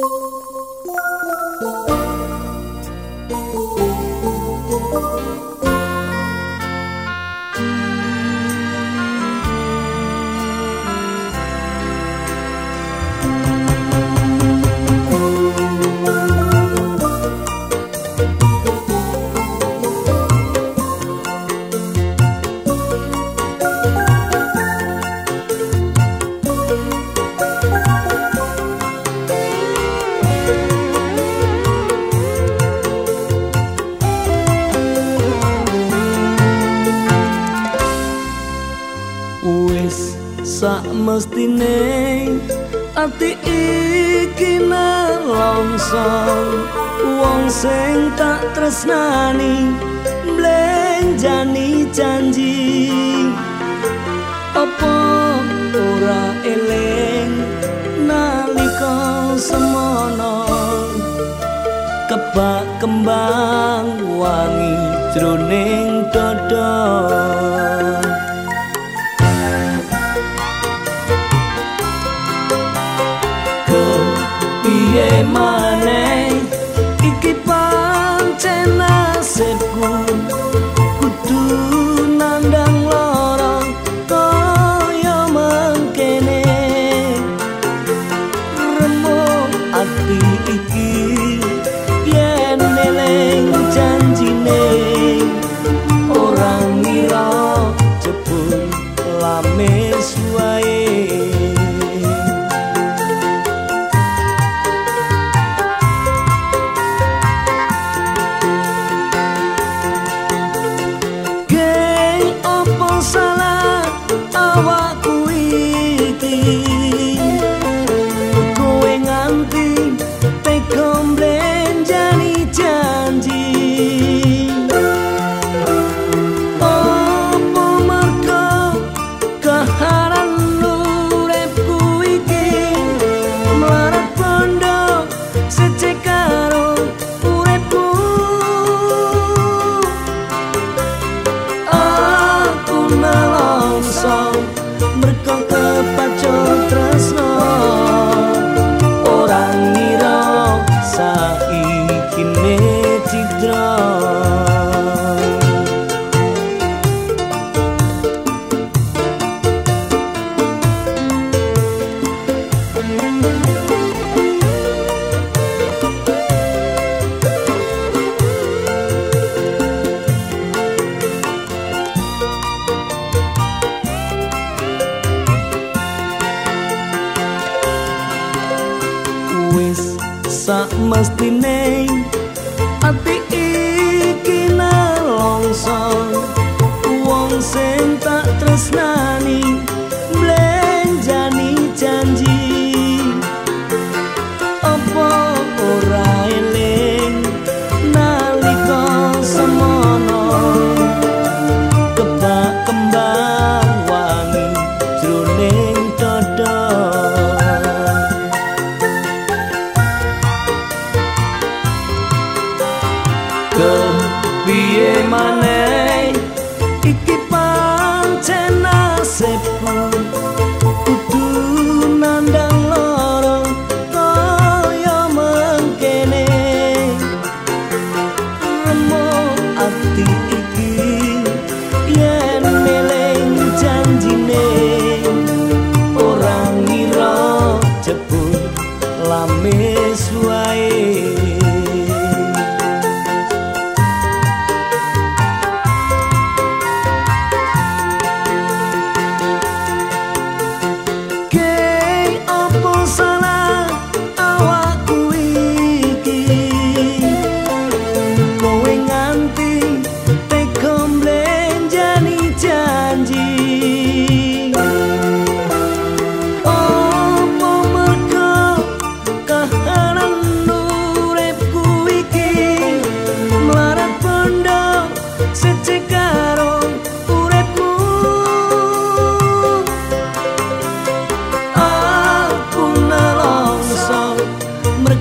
Música wis sak mestine ati iki nalongsong. Wong sing tak tresnani mlenjani janji. Apa ora eling nalika semono? Kebak kembang wangi jroning dodol sa mas tineng ati